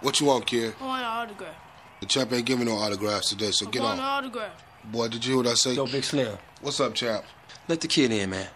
What you want, kid? I want an autograph. The champ ain't giving no autographs today, so I get want an on. autograph. Boy, did you hear what I say? Yo, Big Slim, What's up, champ? let the kid in, man.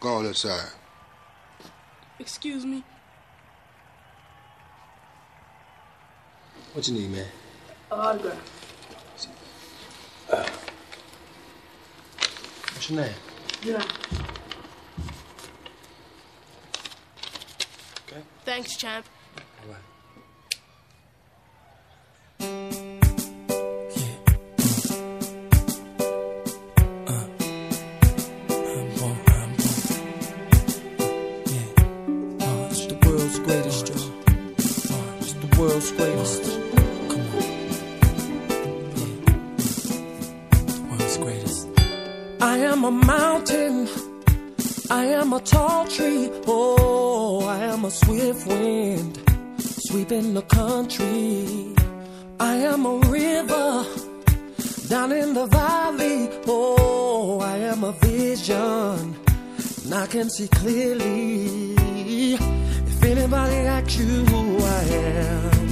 Go on inside. Excuse me. What you need, man? An autograph. What's your name? Yeah. Okay. Thanks, champ. All right. I am a mountain. I am a tall tree. Oh, I am a swift wind sweeping the country. I am a river down in the valley. Oh, I am a vision and I can see clearly. If anybody asks you who I am,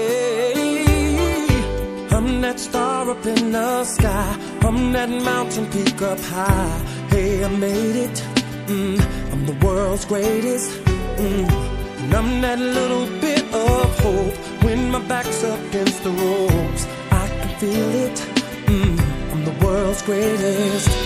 I'm that star up in the sky. I'm that mountain peak up high. Hey, I made it. Mm, I'm the world's greatest. Mm, and I'm that little bit of hope when my back's up against the ropes. I can feel it. Mm, I'm the world's greatest.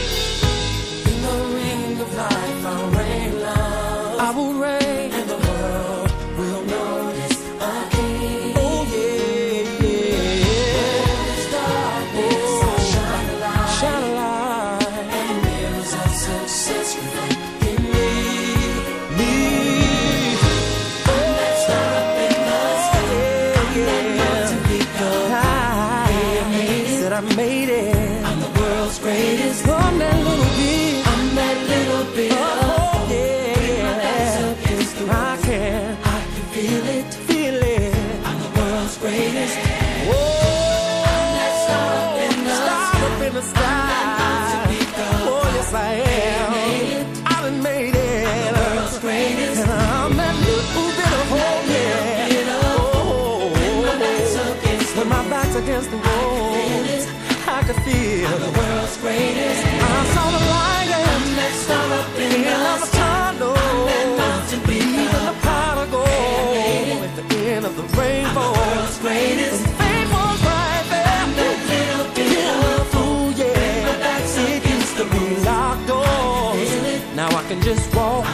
Against the wall, I could feel the world's greatest. I saw the light and that star up in the tunnel. Even the pot of gold at the end of the rainbow. The world's greatest. And fame was right there. That little bit of fool, yeah. It used to be locked doors. Now I can just walk.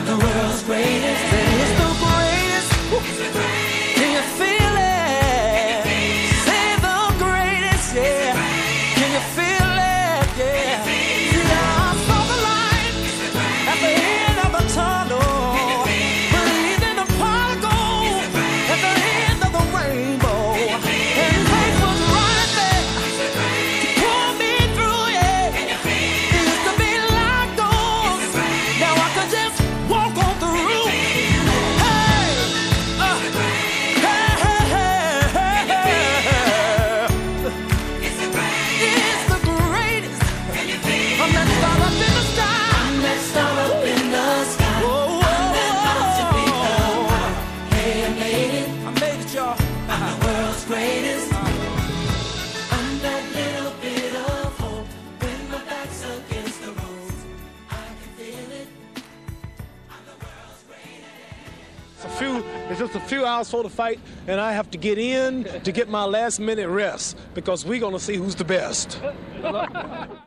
It's. Just a few hours for the fight, and I have to get in to get my last minute rest because we're gonna see who's the best.